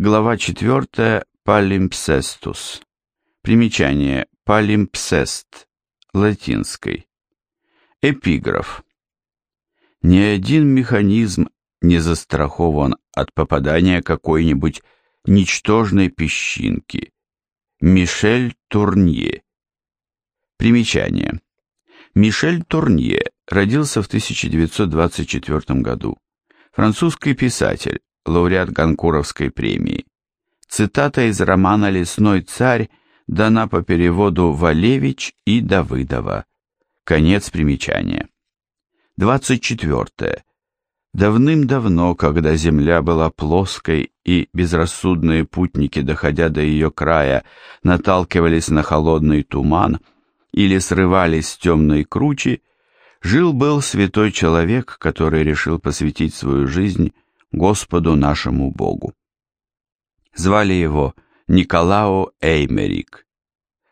Глава 4. Палимпсестус. Примечание. Палимпсест. Латинской. Эпиграф. Ни один механизм не застрахован от попадания какой-нибудь ничтожной песчинки. Мишель Турнье. Примечание. Мишель Турнье родился в 1924 году. Французский писатель, лауреат Ганкуровской премии. Цитата из романа «Лесной царь» дана по переводу Валевич и Давыдова. Конец примечания. 24. Давным-давно, когда земля была плоской и безрассудные путники, доходя до ее края, наталкивались на холодный туман или срывались с темной кручи, жил-был святой человек, который решил посвятить свою жизнь Господу нашему Богу. Звали его Николао Эймерик.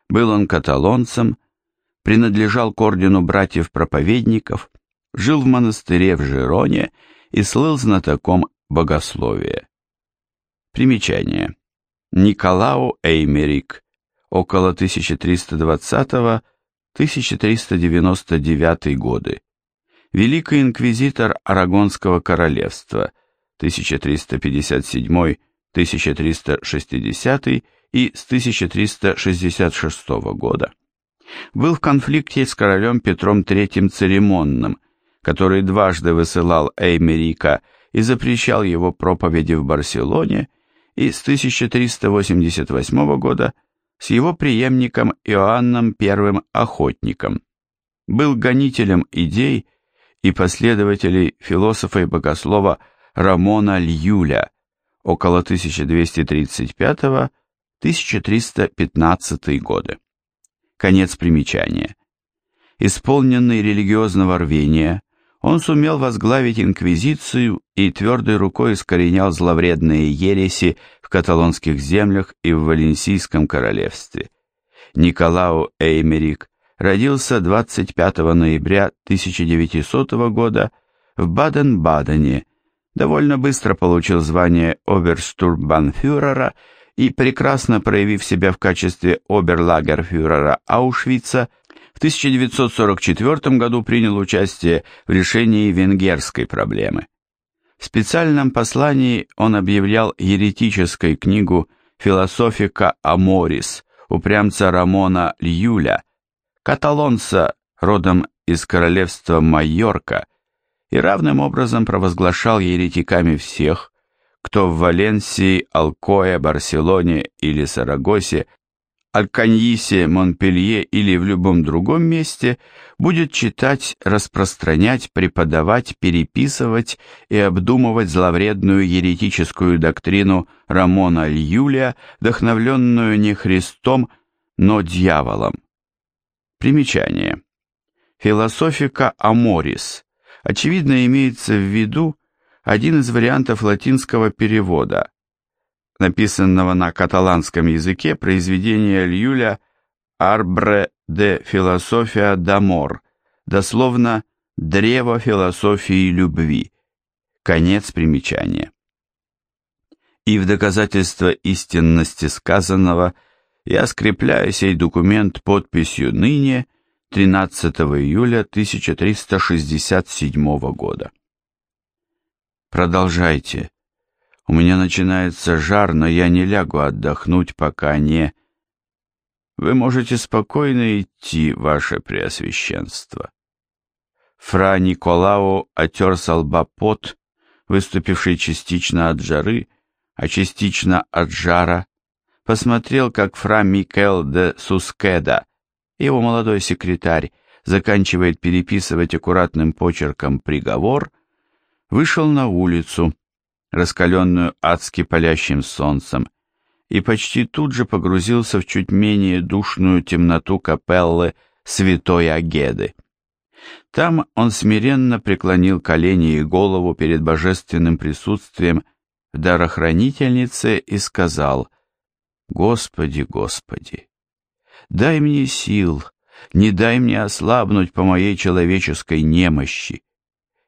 Был он каталонцем, принадлежал к ордену братьев-проповедников, жил в монастыре в Жироне и слыл знатоком богословия. Примечание. Николао Эймерик, около 1320-1399 годы. Великий инквизитор Арагонского королевства – 1357-1360 и с 1366 года. Был в конфликте с королем Петром III Церемонным, который дважды высылал Эймерика и запрещал его проповеди в Барселоне, и с 1388 года с его преемником Иоанном I Охотником. Был гонителем идей и последователей философа и богослова Рамона Льюля около 1235-1315 годы. Конец примечания. Исполненный религиозного рвения, он сумел возглавить инквизицию и твердой рукой искоренял зловредные ереси в каталонских землях и в Валенсийском королевстве. Николау Эймерик родился 25 ноября 1900 года в Баден-Бадене, довольно быстро получил звание оберштурбанфюрера и, прекрасно проявив себя в качестве оберлагерфюрера Аушвица, в 1944 году принял участие в решении венгерской проблемы. В специальном послании он объявлял еретической книгу «Философика Аморис» упрямца Рамона Льюля, каталонца, родом из королевства Майорка, и равным образом провозглашал еретиками всех, кто в Валенсии, Алкое, Барселоне или Сарагосе, Альканьисе, Монпелье или в любом другом месте будет читать, распространять, преподавать, переписывать и обдумывать зловредную еретическую доктрину Рамона Льюля, вдохновленную не Христом, но дьяволом. Примечание. Философика Аморис очевидно имеется в виду один из вариантов латинского перевода, написанного на каталанском языке произведения Льюля «Арбре де философия дамор», дословно «Древо философии любви». Конец примечания. И в доказательство истинности сказанного я скрепляю сей документ подписью ныне 13 июля 1367 года. Продолжайте. У меня начинается жар, но я не лягу отдохнуть, пока не... Вы можете спокойно идти, ваше преосвященство. Фра Николао отер с лба пот, выступивший частично от жары, а частично от жара, посмотрел, как фра Микел де Сускеда его молодой секретарь заканчивает переписывать аккуратным почерком приговор, вышел на улицу, раскаленную адски палящим солнцем, и почти тут же погрузился в чуть менее душную темноту капеллы святой Агеды. Там он смиренно преклонил колени и голову перед божественным присутствием дарохранительницы и сказал «Господи, Господи, Дай мне сил, не дай мне ослабнуть по моей человеческой немощи.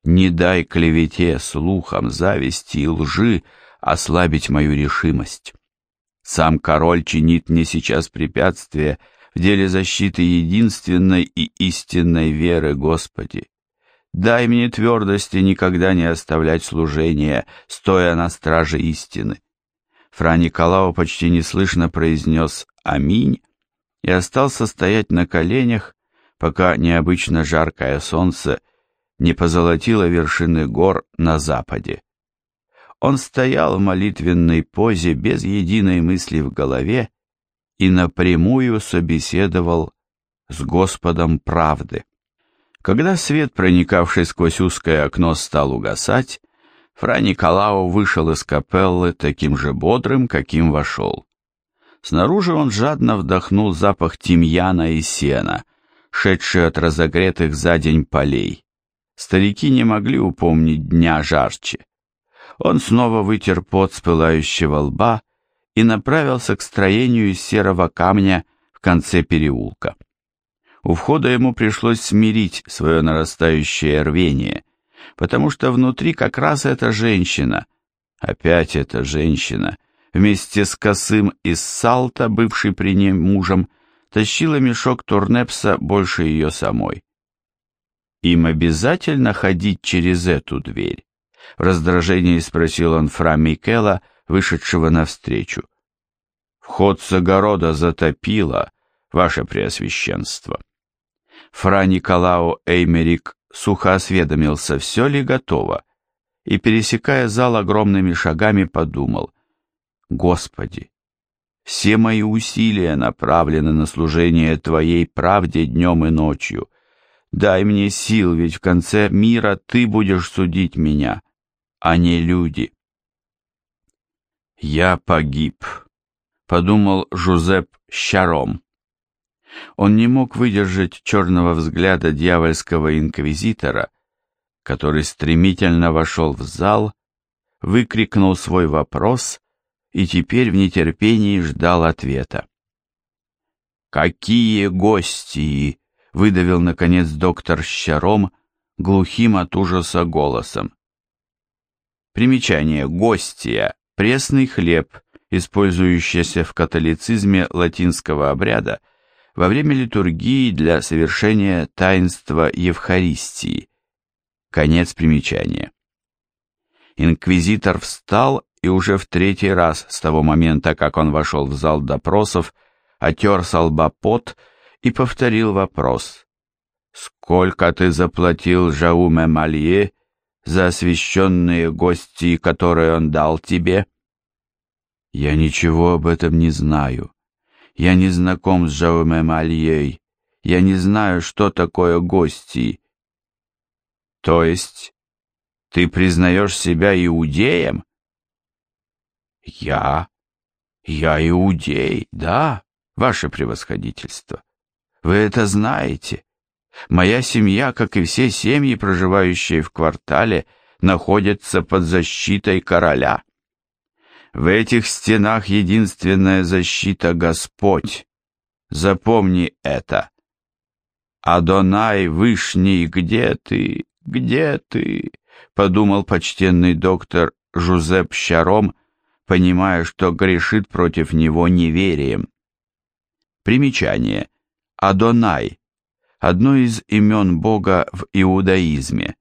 Не дай клевете, слухам, зависти и лжи ослабить мою решимость. Сам король чинит мне сейчас препятствие в деле защиты единственной и истинной веры, Господи. Дай мне твердости никогда не оставлять служение, стоя на страже истины. Фра Николао почти неслышно произнес «Аминь» и остался стоять на коленях, пока необычно жаркое солнце не позолотило вершины гор на западе. Он стоял в молитвенной позе без единой мысли в голове и напрямую собеседовал с Господом правды. Когда свет, проникавший сквозь узкое окно, стал угасать, Фра Николао вышел из капеллы таким же бодрым, каким вошел. Снаружи он жадно вдохнул запах тимьяна и сена, шедший от разогретых за день полей. Старики не могли упомнить дня жарче. Он снова вытер пот с пылающего лба и направился к строению из серого камня в конце переулка. У входа ему пришлось смирить свое нарастающее рвение, потому что внутри как раз эта женщина, опять эта женщина, вместе с косым из Салта, бывший при ней мужем, тащила мешок Турнепса больше ее самой. Им обязательно ходить через эту дверь? В раздражении спросил он фра Микела, вышедшего навстречу. Вход с огорода затопило, ваше преосвященство. Фра Николао Эймерик сухо осведомился, все ли готово, и, пересекая зал огромными шагами, подумал, «Господи, все мои усилия направлены на служение Твоей правде днем и ночью. Дай мне сил, ведь в конце мира Ты будешь судить меня, а не люди». «Я погиб», — подумал Жузеп Щаром. Он не мог выдержать черного взгляда дьявольского инквизитора, который стремительно вошел в зал, выкрикнул свой вопрос и теперь в нетерпении ждал ответа. «Какие гости!» — выдавил, наконец, доктор Щаром глухим от ужаса голосом. Примечание «гостия» — пресный хлеб, использующийся в католицизме латинского обряда — во время литургии для совершения таинства Евхаристии. Конец примечания. Инквизитор встал и уже в третий раз с того момента, как он вошел в зал допросов, отер с лба пот и повторил вопрос. «Сколько ты заплатил Жауме Малье за освященные гости, которые он дал тебе?» «Я ничего об этом не знаю», я не знаком с Жаумем Альей. Я не знаю, что такое гости. То есть ты признаешь себя иудеем? Я? Я иудей, да, ваше превосходительство. Вы это знаете. Моя семья, как и все семьи, проживающие в квартале, находится под защитой короля. В этих стенах единственная защита Господь. Запомни это. Адонай Вышний, где ты? Где ты? Подумал почтенный доктор Жузеп Щаром, понимая, что грешит против него неверием. Примечание. Адонай. Одно из имен Бога в иудаизме.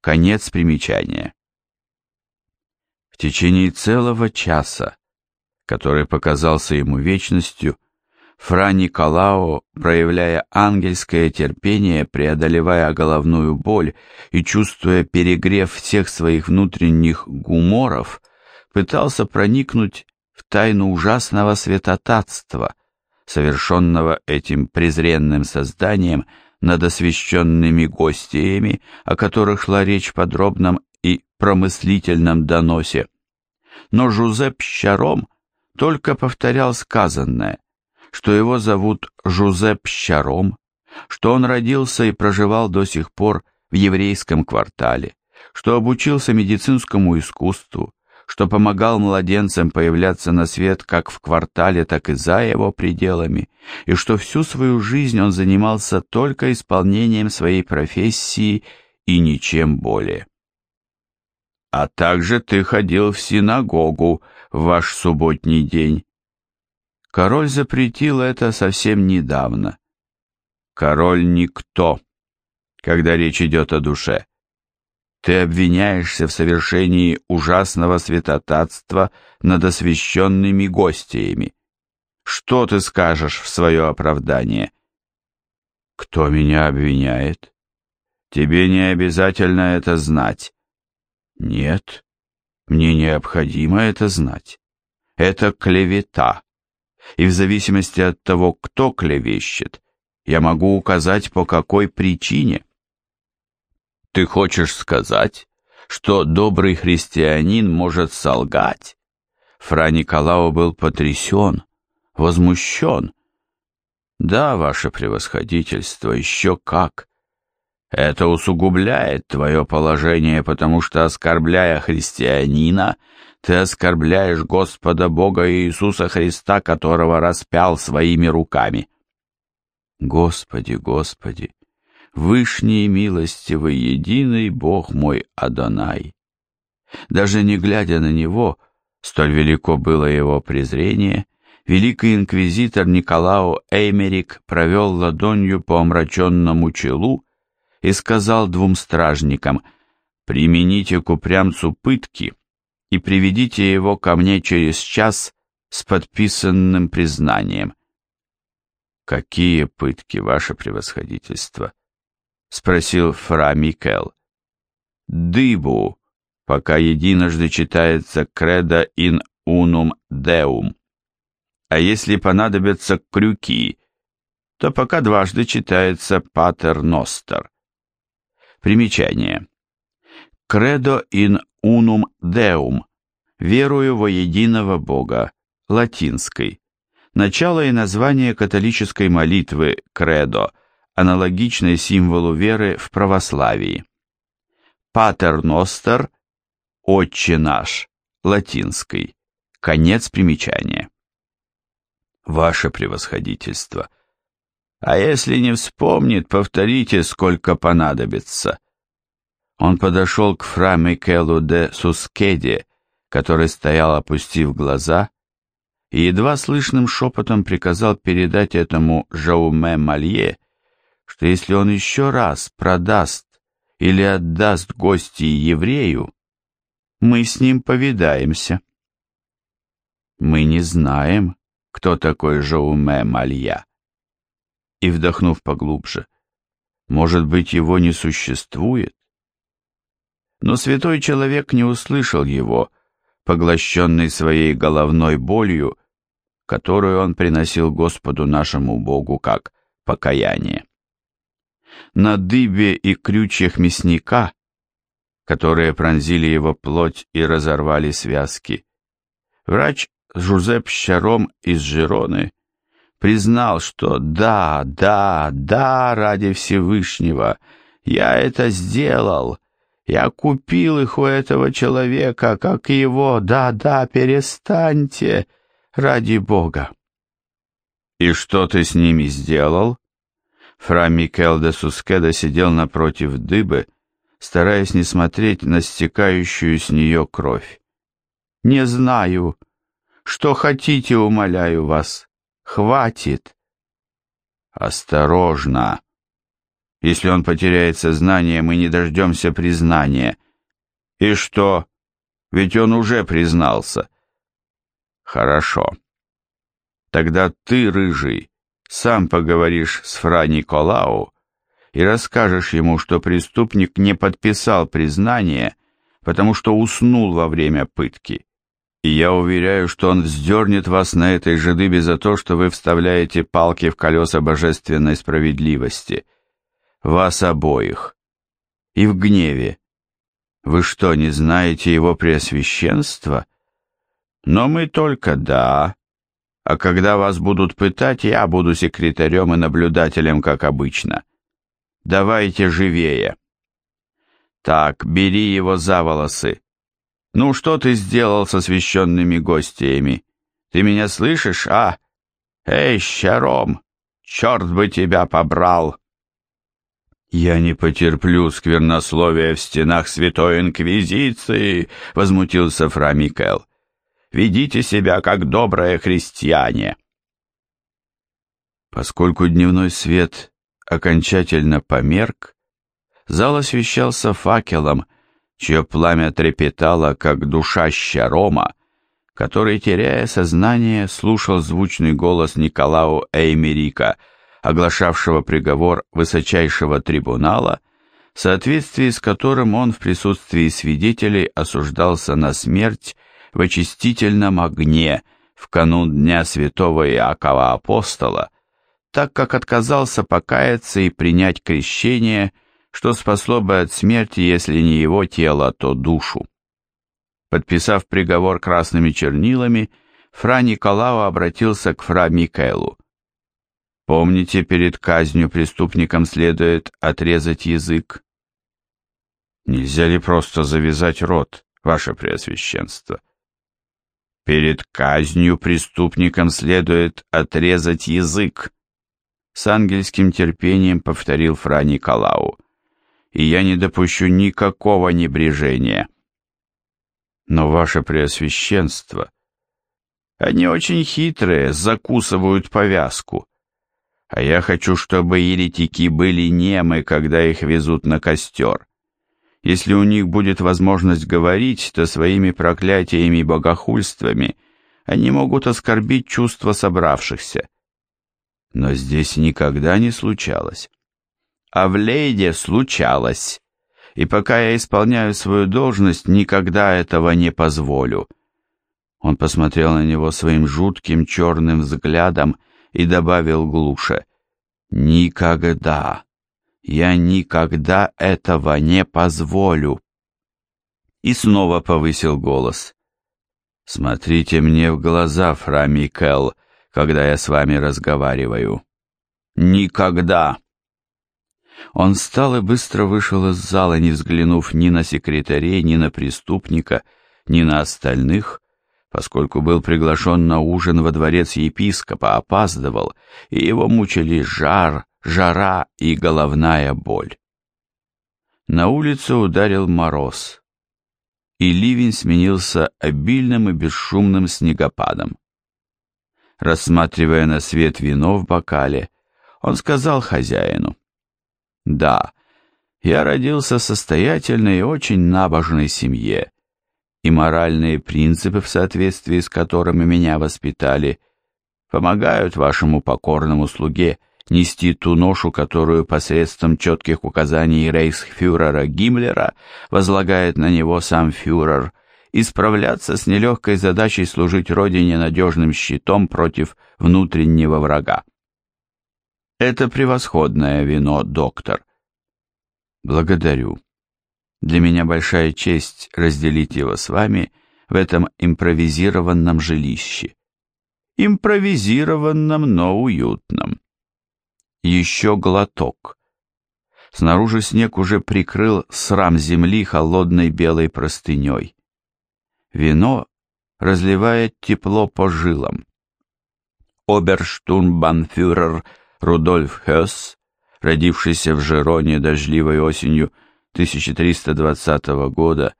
Конец примечания. В течение целого часа, который показался ему вечностью, Фра Николао, проявляя ангельское терпение, преодолевая головную боль и чувствуя перегрев всех своих внутренних гуморов, пытался проникнуть в тайну ужасного святотатства, совершенного этим презренным созданием над освященными гостями, о которых шла речь в подробном и промыслительном доносе. Но Жузеп Щаром только повторял сказанное, что его зовут Жузеп Щаром, что он родился и проживал до сих пор в еврейском квартале, что обучился медицинскому искусству, что помогал младенцам появляться на свет как в квартале, так и за его пределами, и что всю свою жизнь он занимался только исполнением своей профессии и ничем более. А также ты ходил в синагогу в ваш субботний день. Король запретил это совсем недавно. Король никто, когда речь идет о душе. Ты обвиняешься в совершении ужасного святотатства над освященными гостями. Что ты скажешь в свое оправдание? Кто меня обвиняет? Тебе не обязательно это знать. Нет, мне необходимо это знать. Это клевета. И в зависимости от того, кто клевещет, я могу указать, по какой причине. Ты хочешь сказать, что добрый христианин может солгать? Фра Николао был потрясен, возмущен. Да, ваше превосходительство, еще как. Это усугубляет твое положение, потому что, оскорбляя христианина, ты оскорбляешь Господа Бога Иисуса Христа, которого распял своими руками. Господи, Господи, Вышний милостивый единый Бог мой Адонай. Даже не глядя на него, столь велико было его презрение, великий инквизитор Николао Эймерик провел ладонью по омраченному челу и сказал двум стражникам, «Примените к упрямцу пытки и приведите его ко мне через час с подписанным признанием». «Какие пытки, ваше превосходительство?» — спросил фра Микел. «Дыбу, пока единожды читается «Кредо ин унум деум». А если понадобятся крюки, то пока дважды читается «Патер Ностер». Примечание. «Кредо ин унум деум» — «Верую во единого Бога», латинской. Начало и название католической молитвы «Кредо», аналогичной символу веры в православии. «Патер Ностер» — «Отче наш», латинской. Конец примечания. Ваше превосходительство. А если не вспомнит, повторите, сколько понадобится. Он подошел к фра Микелу де Сускеде, который стоял, опустив глаза, и едва слышным шепотом приказал передать этому Жауме Малье, что если он еще раз продаст или отдаст гости еврею, мы с ним повидаемся. Мы не знаем, кто такой Жауме Малья. И, вдохнув поглубже, может быть, его не существует? Но святой человек не услышал его, поглощенный своей головной болью, которую он приносил Господу нашему Богу как покаяние. На дыбе и крючьях мясника, которые пронзили его плоть и разорвали связки, врач Жузеп Щаром из Жироны признал, что да, да, да, ради Всевышнего, я это сделал, я купил их у этого человека, как его, да, да, перестаньте, ради Бога. И что ты с ними сделал? Фра Микел де Сускеда сидел напротив дыбы, стараясь не смотреть на стекающую с нее кровь. «Не знаю», что хотите, умоляю вас. Хватит. Осторожно. Если он потеряет сознание, мы не дождемся признания. И что? Ведь он уже признался. Хорошо. Тогда ты, рыжий, сам поговоришь с фра Николау и расскажешь ему, что преступник не подписал признание, потому что уснул во время пытки и я уверяю, что он вздернет вас на этой же дыбе за то, что вы вставляете палки в колеса божественной справедливости. Вас обоих. И в гневе. Вы что, не знаете его преосвященства? Но мы только да. А когда вас будут пытать, я буду секретарем и наблюдателем, как обычно. Давайте живее. Так, бери его за волосы. «Ну, что ты сделал со священными гостями? Ты меня слышишь, а? Эй, щаром, черт бы тебя побрал!» «Я не потерплю сквернословия в стенах Святой Инквизиции!» — возмутился фра Микел. «Ведите себя, как добрые христиане!» Поскольку дневной свет окончательно померк, зал освещался факелом, чье пламя трепетало, как душащая рома, который, теряя сознание, слушал звучный голос Николау Эймерика, оглашавшего приговор высочайшего трибунала, в соответствии с которым он в присутствии свидетелей осуждался на смерть в очистительном огне в канун Дня Святого Иакова Апостола, так как отказался покаяться и принять крещение, что спасло бы от смерти, если не его тело, то душу. Подписав приговор красными чернилами, фра Николао обратился к фра Микаэлу. «Помните, перед казнью преступникам следует отрезать язык?» «Нельзя ли просто завязать рот, ваше преосвященство?» «Перед казнью преступникам следует отрезать язык», с ангельским терпением повторил фра Николау. «И я не допущу никакого небрежения». Но ваше преосвященство, они очень хитрые, закусывают повязку. А я хочу, чтобы еретики были немы, когда их везут на костер. Если у них будет возможность говорить, то своими проклятиями и богохульствами они могут оскорбить чувства собравшихся. Но здесь никогда не случалось. А в Лейде случалось и пока я исполняю свою должность, никогда этого не позволю». Он посмотрел на него своим жутким черным взглядом и добавил глуше, «Никогда, я никогда этого не позволю». И снова повысил голос. «Смотрите мне в глаза, фра Микел, когда я с вами разговариваю. Никогда!» Он встал и быстро вышел из зала, не взглянув ни на секретарей, ни на преступника, ни на остальных, поскольку был приглашен на ужин во дворец епископа, опаздывал, и его мучили жар, жара и головная боль. На улицу ударил мороз, и ливень сменился обильным и бесшумным снегопадом. Рассматривая на свет вино в бокале, он сказал хозяину, да, я родился в состоятельной и очень набожной семье, и моральные принципы, в соответствии с которыми меня воспитали, помогают вашему покорному слуге нести ту ношу, которую посредством четких указаний рейхсфюрера Гиммлера возлагает на него сам фюрер, и справляться с нелегкой задачей служить Родине надежным щитом против внутреннего врага. Это превосходное вино, доктор. Благодарю. Для меня большая честь разделить его с вами в этом импровизированном жилище. Импровизированном, но уютном. Еще глоток. Снаружи снег уже прикрыл срам земли холодной белой простыней. Вино разливает тепло по жилам. Оберштурмбанфюрер Рудольф Хёс, родившийся в Жероне дождливой осенью 1320 года,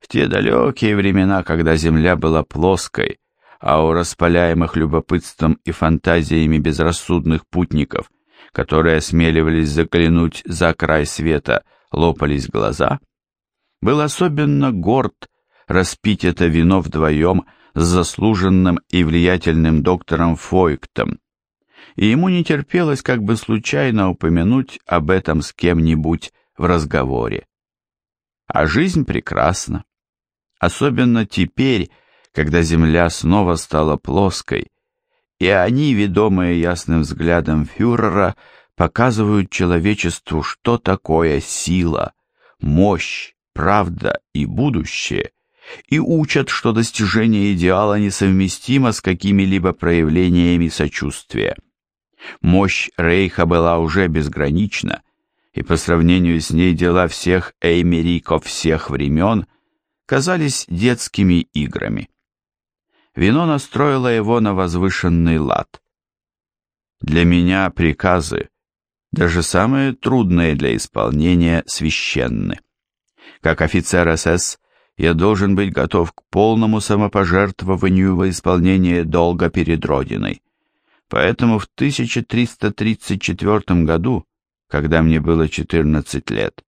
в те далекие времена, когда земля была плоской, а у распаляемых любопытством и фантазиями безрассудных путников, которые осмеливались заглянуть за край света, лопались глаза, был особенно горд распить это вино вдвоем с заслуженным и влиятельным доктором Фойктом, и ему не терпелось как бы случайно упомянуть об этом с кем-нибудь в разговоре. А жизнь прекрасна, особенно теперь, когда земля снова стала плоской, и они, ведомые ясным взглядом фюрера, показывают человечеству, что такое сила, мощь, правда и будущее, и учат, что достижение идеала несовместимо с какими-либо проявлениями сочувствия. Мощь Рейха была уже безгранична, и по сравнению с ней дела всех эймериков всех времен казались детскими играми. Вино настроило его на возвышенный лад. Для меня приказы Даже самые трудные для исполнения священны. Как офицер СС я должен быть готов к полному самопожертвованию во исполнение долга перед Родиной. Поэтому в 1334 году, когда мне было 14 лет,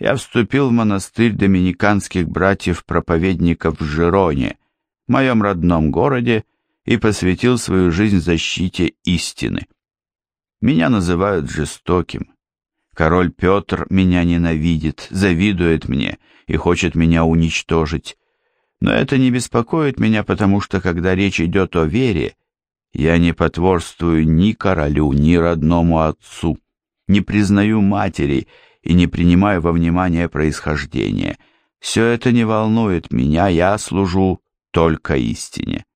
я вступил в монастырь доминиканских братьев-проповедников в Жироне, моем родном городе, и посвятил свою жизнь защите истины. Меня называют жестоким. Король Петр меня ненавидит, завидует мне и хочет меня уничтожить. Но это не беспокоит меня, потому что, когда речь идет о вере, я не потворствую ни королю, ни родному отцу, не признаю матери и не принимаю во внимание происхождение. Все это не волнует меня, я служу только истине.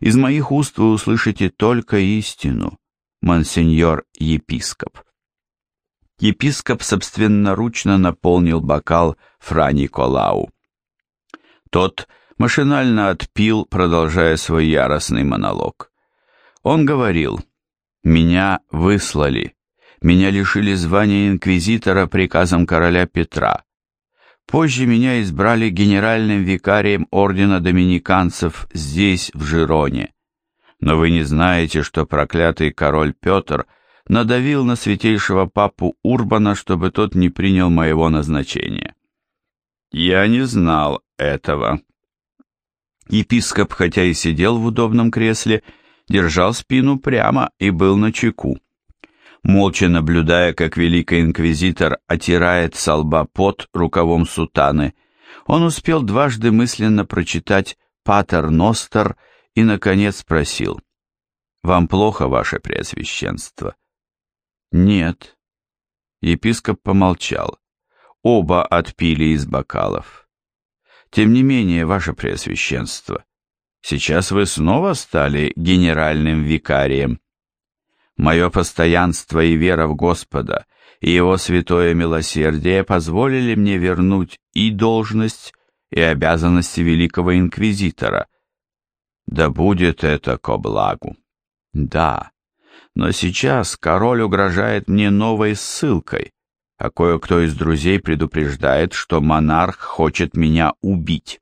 Из моих уст вы услышите только истину, монсеньор-епископ. Епископ собственноручно наполнил бокал фра Николау. Тот машинально отпил, продолжая свой яростный монолог. Он говорил, «Меня выслали, меня лишили звания инквизитора приказом короля Петра. Позже меня избрали генеральным викарием ордена доминиканцев здесь, в Жироне. Но вы не знаете, что проклятый король Петр надавил на святейшего папу Урбана, чтобы тот не принял моего назначения. Я не знал этого. Епископ, хотя и сидел в удобном кресле, держал спину прямо и был на чеку молча наблюдая, как великий инквизитор отирает со лба пот рукавом сутаны, он успел дважды мысленно прочитать «Патер Ностер» и, наконец, спросил «Вам плохо, ваше преосвященство?» «Нет». Епископ помолчал. Оба отпили из бокалов. «Тем не менее, ваше преосвященство, сейчас вы снова стали генеральным викарием». Мое постоянство и вера в Господа и Его святое милосердие позволили мне вернуть и должность, и обязанности великого инквизитора. Да будет это ко благу. Да, но сейчас король угрожает мне новой ссылкой, а кое-кто из друзей предупреждает, что монарх хочет меня убить.